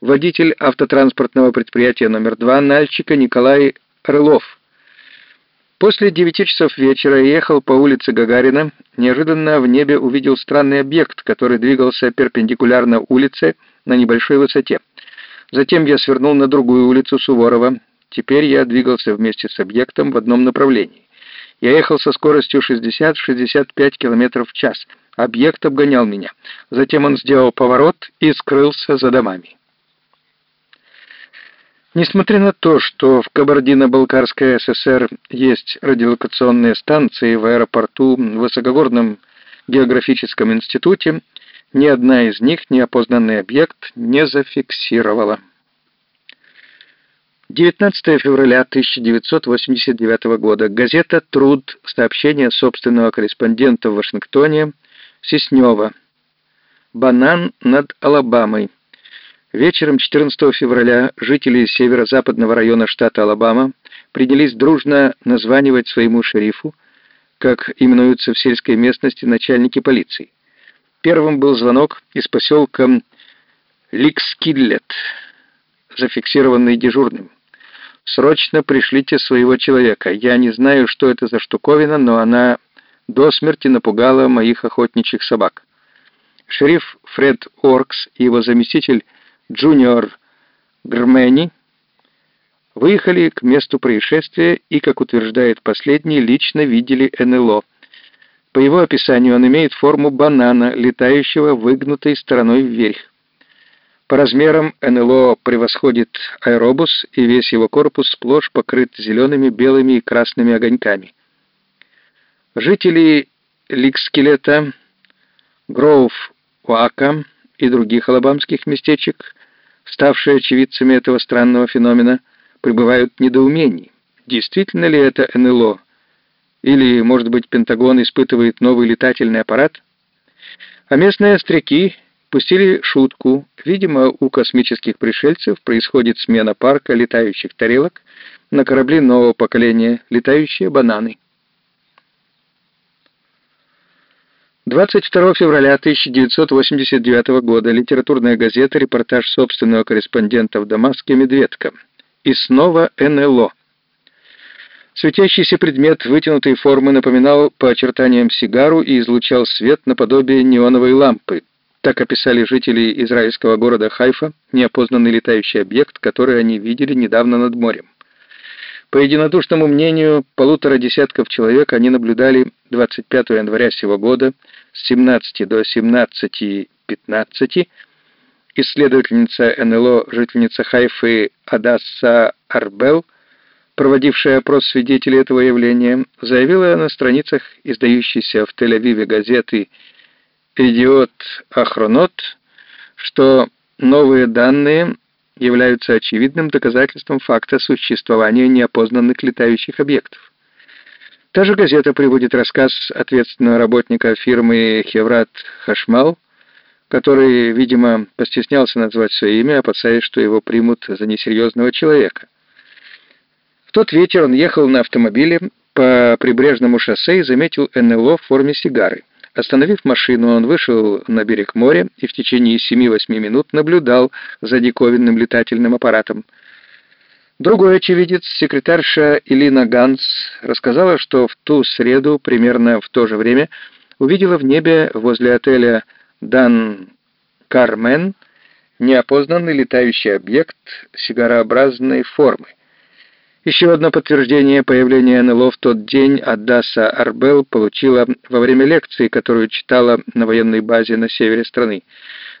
водитель автотранспортного предприятия номер 2 Нальчика Николай Рылов. После девяти часов вечера ехал по улице Гагарина. Неожиданно в небе увидел странный объект, который двигался перпендикулярно улице на небольшой высоте. Затем я свернул на другую улицу Суворова. Теперь я двигался вместе с объектом в одном направлении. Я ехал со скоростью 60-65 км в час. Объект обгонял меня. Затем он сделал поворот и скрылся за домами. Несмотря на то, что в Кабардино-Балкарской ССР есть радиолокационные станции в аэропорту, в Высокогорном географическом институте, ни одна из них неопознанный объект не зафиксировала. 19 февраля 1989 года. Газета «Труд». Сообщение собственного корреспондента в Вашингтоне Сеснева. «Банан над Алабамой». Вечером 14 февраля жители северо-западного района штата Алабама принялись дружно названивать своему шерифу, как именуются в сельской местности начальники полиции. Первым был звонок из поселка Ликскиллет, зафиксированный дежурным. Срочно пришлите своего человека. Я не знаю, что это за штуковина, но она до смерти напугала моих охотничьих собак. Шериф Фред Оркс и его заместитель Джуниор Грмени выехали к месту происшествия и, как утверждает последний, лично видели НЛО. По его описанию он имеет форму банана, летающего выгнутой стороной вверх. По размерам НЛО превосходит аэробус, и весь его корпус сплошь покрыт зелеными, белыми и красными огоньками. Жители Ликскелета, Гроув, Уака и других алабамских местечек, ставшие очевидцами этого странного феномена, пребывают в недоумении. Действительно ли это НЛО? Или, может быть, Пентагон испытывает новый летательный аппарат? А местные остряки пустили шутку. Видимо, у космических пришельцев происходит смена парка летающих тарелок на корабли нового поколения «Летающие бананы». 22 февраля 1989 года литературная газета «Репортаж собственного корреспондента в Дамаске Медведка». И снова НЛО. Светящийся предмет вытянутой формы напоминал по очертаниям сигару и излучал свет наподобие неоновой лампы. Так описали жители израильского города Хайфа неопознанный летающий объект, который они видели недавно над морем. По единодушному мнению полутора десятков человек они наблюдали 25 января сего года с 17 до 17.15 исследовательница НЛО, жительница Хайфы Адасса Арбел, проводившая опрос свидетелей этого явления, заявила на страницах издающейся в Тель-Авиве газеты «Идиот Ахронот», что новые данные являются очевидным доказательством факта существования неопознанных летающих объектов. Та же газета приводит рассказ ответственного работника фирмы «Хеврат Хашмал», который, видимо, постеснялся назвать свое имя, опасаясь, что его примут за несерьезного человека. В тот вечер он ехал на автомобиле по прибрежному шоссе и заметил НЛО в форме сигары. Остановив машину, он вышел на берег моря и в течение 7-8 минут наблюдал за диковинным летательным аппаратом. Другой очевидец, секретарша Илина Ганс, рассказала, что в ту среду, примерно в то же время, увидела в небе возле отеля «Дан Кармен» неопознанный летающий объект сигарообразной формы. Еще одно подтверждение появления НЛО в тот день Адаса Арбел получила во время лекции, которую читала на военной базе на севере страны.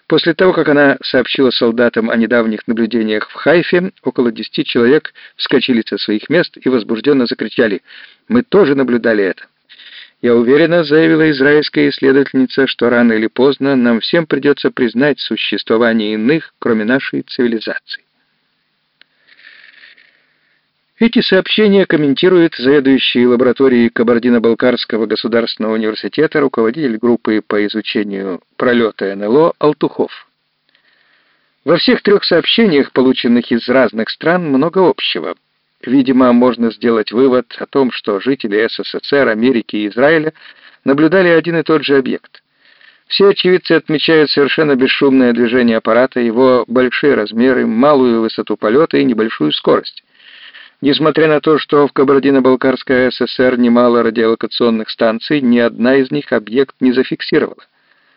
После того, как она сообщила солдатам о недавних наблюдениях в Хайфе, около десяти человек вскочили со своих мест и возбужденно закричали «Мы тоже наблюдали это». «Я уверена», — заявила израильская исследовательница, «что рано или поздно нам всем придется признать существование иных, кроме нашей цивилизации». Эти сообщения комментирует заведующий лабораторией Кабардино-Балкарского государственного университета, руководитель группы по изучению пролета НЛО Алтухов. Во всех трех сообщениях, полученных из разных стран, много общего. Видимо, можно сделать вывод о том, что жители СССР, Америки и Израиля наблюдали один и тот же объект. Все очевидцы отмечают совершенно бесшумное движение аппарата, его большие размеры, малую высоту полета и небольшую скорость. Несмотря на то, что в Кабардино-Балкарской ССР немало радиолокационных станций, ни одна из них объект не зафиксировала.